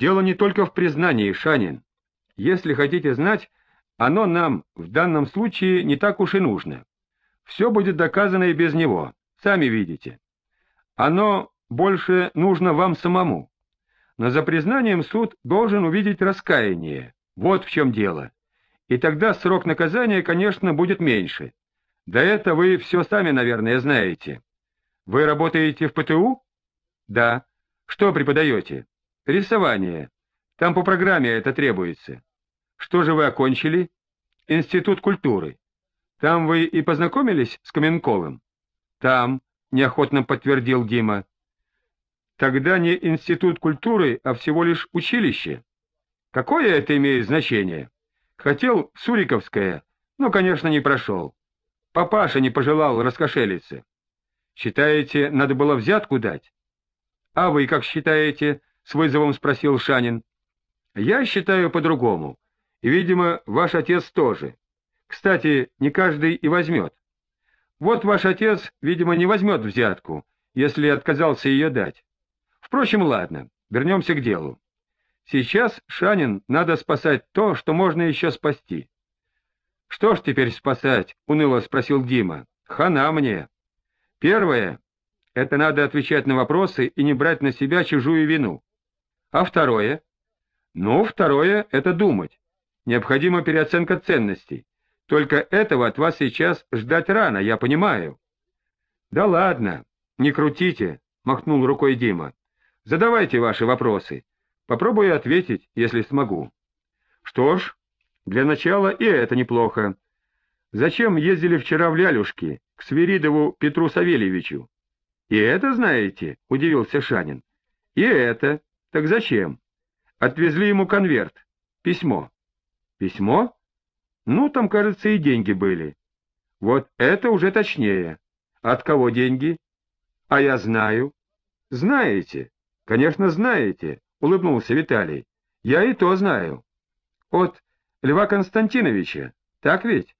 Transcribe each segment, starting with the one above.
Дело не только в признании, Шанин. Если хотите знать, оно нам в данном случае не так уж и нужно. Все будет доказано и без него, сами видите. Оно больше нужно вам самому. Но за признанием суд должен увидеть раскаяние. Вот в чем дело. И тогда срок наказания, конечно, будет меньше. Да это вы все сами, наверное, знаете. Вы работаете в ПТУ? Да. Что преподаете? Рисование. Там по программе это требуется. Что же вы окончили? Институт культуры. Там вы и познакомились с Каменковым? Там, неохотно подтвердил Дима. Тогда не институт культуры, а всего лишь училище. Какое это имеет значение? Хотел Суриковское, но, конечно, не прошел. Папаша не пожелал раскошелиться. Считаете, надо было взятку дать? А вы как считаете? — с вызовом спросил Шанин. Я считаю по-другому. И, видимо, ваш отец тоже. Кстати, не каждый и возьмет. Вот ваш отец, видимо, не возьмет взятку, если отказался ее дать. Впрочем, ладно, вернемся к делу. Сейчас, Шанин, надо спасать то, что можно еще спасти. — Что ж теперь спасать? — уныло спросил Дима. — Хана мне. Первое — это надо отвечать на вопросы и не брать на себя чужую вину. А второе? Ну, второе — это думать. Необходима переоценка ценностей. Только этого от вас сейчас ждать рано, я понимаю. — Да ладно, не крутите, — махнул рукой Дима. — Задавайте ваши вопросы. Попробую ответить, если смогу. — Что ж, для начала и это неплохо. Зачем ездили вчера в Лялюшки, к Свиридову Петру Савельевичу? — И это знаете? — удивился Шанин. — И это. Так зачем? Отвезли ему конверт, письмо. Письмо? Ну, там, кажется, и деньги были. Вот это уже точнее. От кого деньги? А я знаю. Знаете? Конечно, знаете, улыбнулся Виталий. Я и то знаю. От Льва Константиновича, так ведь?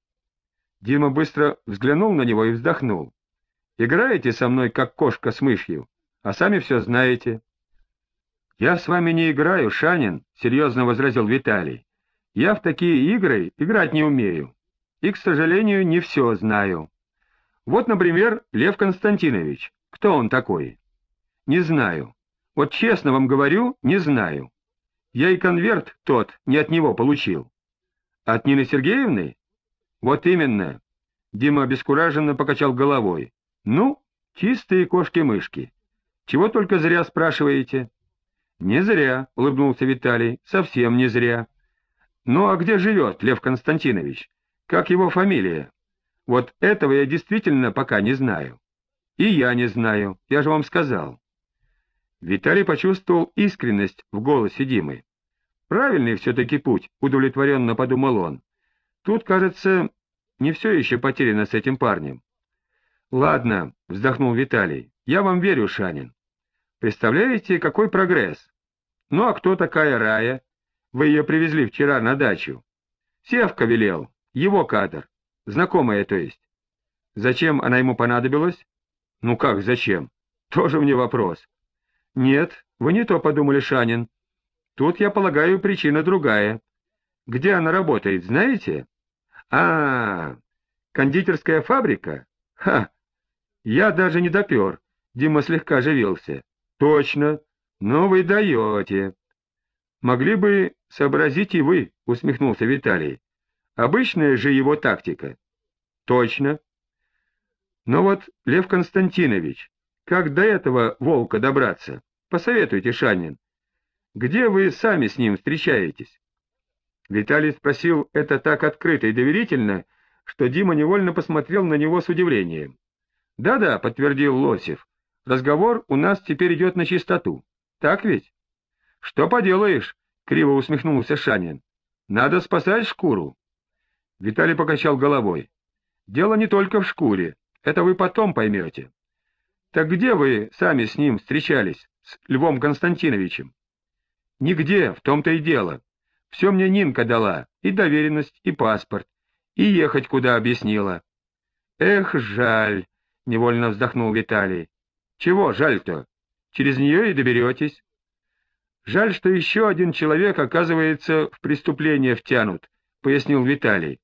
Дима быстро взглянул на него и вздохнул. Играете со мной, как кошка с мышью, а сами все знаете. «Я с вами не играю, Шанин», — серьезно возразил Виталий. «Я в такие игры играть не умею. И, к сожалению, не все знаю. Вот, например, Лев Константинович. Кто он такой?» «Не знаю. Вот честно вам говорю, не знаю. Я и конверт тот не от него получил». «От Нины Сергеевны?» «Вот именно». Дима обескураженно покачал головой. «Ну, чистые кошки-мышки. Чего только зря спрашиваете?» Не зря, — улыбнулся Виталий, — совсем не зря. Ну а где живет Лев Константинович? Как его фамилия? Вот этого я действительно пока не знаю. И я не знаю, я же вам сказал. Виталий почувствовал искренность в голосе Димы. Правильный все-таки путь, удовлетворенно подумал он. Тут, кажется, не все еще потеряно с этим парнем. Ладно, вздохнул Виталий, я вам верю, Шанин. Представляете, какой прогресс? Ну а кто такая Рая? Вы ее привезли вчера на дачу. Севка велел, его кадр, знакомая то есть. Зачем она ему понадобилась? Ну как, зачем? Тоже мне вопрос. Нет, вы не то подумали, Шанин. Тут, я полагаю, причина другая. Где она работает, знаете? А, -а, -а кондитерская фабрика? Ха! Я даже не допер. Дима слегка оживился. Точно, «Ну вы даете!» «Могли бы сообразить и вы», — усмехнулся Виталий. «Обычная же его тактика». «Точно». «Но вот, Лев Константинович, как до этого волка добраться? Посоветуйте, Шанин. Где вы сами с ним встречаетесь?» Виталий спросил это так открыто и доверительно, что Дима невольно посмотрел на него с удивлением. «Да-да», — подтвердил Лосев, — «разговор у нас теперь идет на чистоту». Так ведь? Что поделаешь, криво усмехнулся Шанин. Надо спасать шкуру. Виталий покачал головой. Дело не только в шкуре, это вы потом поймете. Так где вы сами с ним встречались, с Львом Константиновичем? Нигде, в том-то и дело. Все мне Нинка дала, и доверенность, и паспорт, и ехать куда объяснила. Эх, жаль, — невольно вздохнул Виталий. Чего жаль-то? Через нее и доберетесь. Жаль, что еще один человек, оказывается, в преступление втянут, — пояснил Виталий.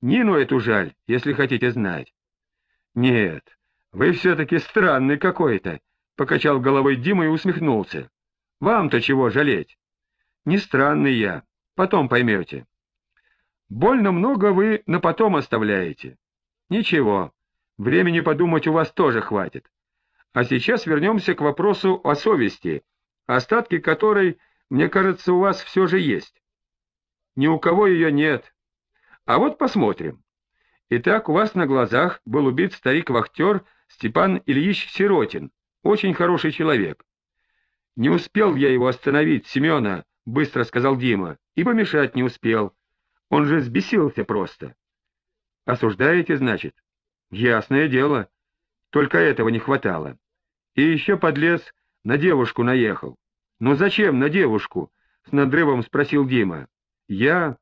Нину эту жаль, если хотите знать. — Нет, вы все-таки странный какой-то, — покачал головой Дима и усмехнулся. — Вам-то чего жалеть? — Не странный я, потом поймете. — Больно много вы на потом оставляете. — Ничего, времени подумать у вас тоже хватит. А сейчас вернемся к вопросу о совести, остатки которой, мне кажется, у вас все же есть. Ни у кого ее нет. А вот посмотрим. Итак, у вас на глазах был убит старик-вахтер Степан Ильич Сиротин, очень хороший человек. Не успел я его остановить, Семена, — быстро сказал Дима, — и помешать не успел. Он же сбесился просто. Осуждаете, значит? Ясное дело. Только этого не хватало. И еще подлез на девушку наехал. «Ну зачем на девушку?» — с надрывом спросил Дима. «Я...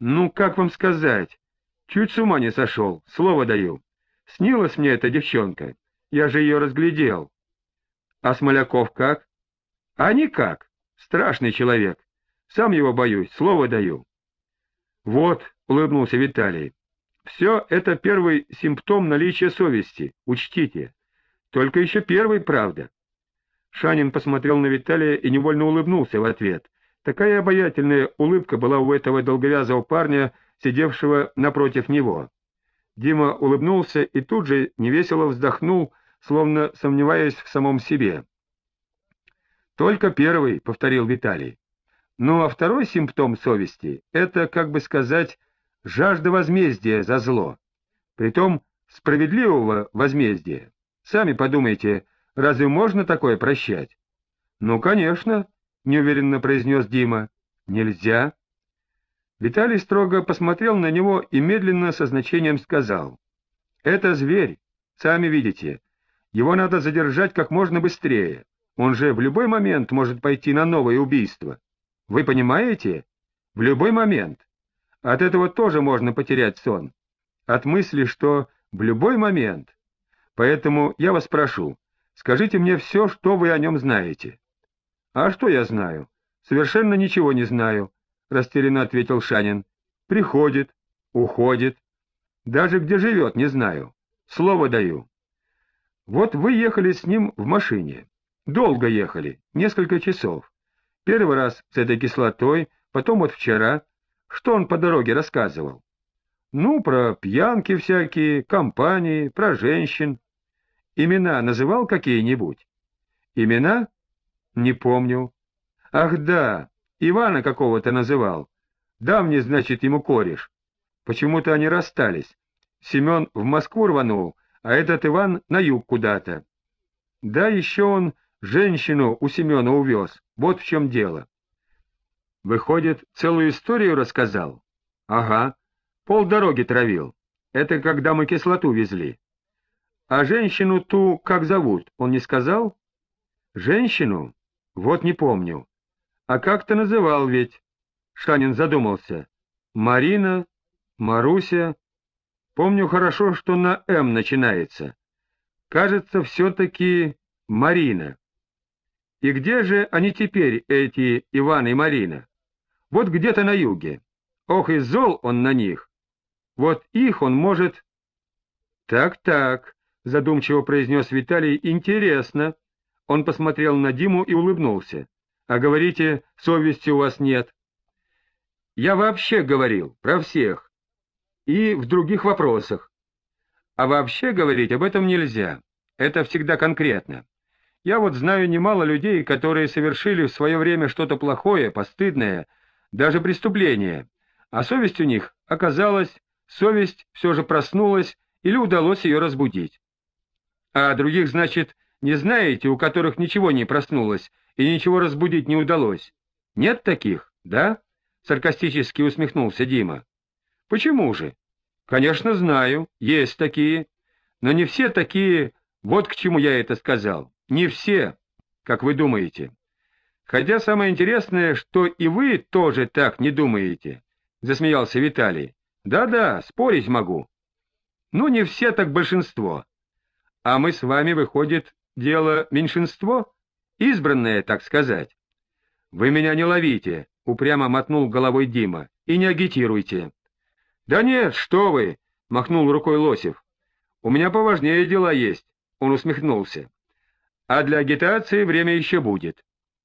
Ну, как вам сказать? Чуть с ума не сошел, слово даю. Снилась мне эта девчонка. Я же ее разглядел. А Смоляков как? А никак. Страшный человек. Сам его боюсь, слово даю. Вот, — улыбнулся Виталий, — все это первый симптом наличия совести, учтите. Только еще первый, правда. Шанин посмотрел на Виталия и невольно улыбнулся в ответ. Такая обаятельная улыбка была у этого долговязого парня, сидевшего напротив него. Дима улыбнулся и тут же невесело вздохнул, словно сомневаясь в самом себе. «Только первый», — повторил Виталий. «Ну а второй симптом совести — это, как бы сказать, жажда возмездия за зло, притом справедливого возмездия. Сами подумайте, разве можно такое прощать? — Ну, конечно, — неуверенно произнес Дима. — Нельзя. Виталий строго посмотрел на него и медленно со значением сказал. — Это зверь, сами видите. Его надо задержать как можно быстрее. Он же в любой момент может пойти на новое убийство. Вы понимаете? В любой момент. От этого тоже можно потерять сон. От мысли, что в любой момент Поэтому я вас прошу, скажите мне все, что вы о нем знаете. — А что я знаю? Совершенно ничего не знаю, — растерянно ответил Шанин. — Приходит, уходит. Даже где живет, не знаю. Слово даю. Вот вы ехали с ним в машине. Долго ехали, несколько часов. Первый раз с этой кислотой, потом вот вчера. Что он по дороге рассказывал? Ну, про пьянки всякие, компании, про женщин. Имена называл какие-нибудь? Имена? Не помню. Ах да, Ивана какого-то называл. Давний, значит, ему кореш. Почему-то они расстались. Семен в Москву рванул, а этот Иван на юг куда-то. Да еще он женщину у Семена увез, вот в чем дело. Выходит, целую историю рассказал? Ага, полдороги травил. Это когда мы кислоту везли. А женщину ту как зовут, он не сказал? Женщину? Вот не помню. А как-то называл ведь. Шанин задумался. Марина, Маруся. Помню хорошо, что на «М» начинается. Кажется, все-таки Марина. И где же они теперь, эти Иван и Марина? Вот где-то на юге. Ох, и зол он на них. Вот их он может... Так-так, — задумчиво произнес Виталий, — интересно. Он посмотрел на Диму и улыбнулся. — А говорите, совести у вас нет. — Я вообще говорил, про всех. И в других вопросах. А вообще говорить об этом нельзя. Это всегда конкретно. Я вот знаю немало людей, которые совершили в свое время что-то плохое, постыдное, даже преступление, а совесть у них оказалась, совесть все же проснулась или удалось ее разбудить. А других, значит, не знаете, у которых ничего не проснулось и ничего разбудить не удалось? Нет таких, да? Саркастически усмехнулся Дима. Почему же? Конечно, знаю, есть такие. Но не все такие, вот к чему я это сказал. Не все, как вы думаете. Хотя самое интересное, что и вы тоже так не думаете, — засмеялся Виталий. Да-да, спорить могу. Ну, не все, так большинство. А мы с вами, выходит, дело меньшинство, избранное, так сказать. Вы меня не ловите, — упрямо мотнул головой Дима, — и не агитируйте. — Да нет, что вы, — махнул рукой Лосев. — У меня поважнее дела есть, — он усмехнулся. — А для агитации время еще будет.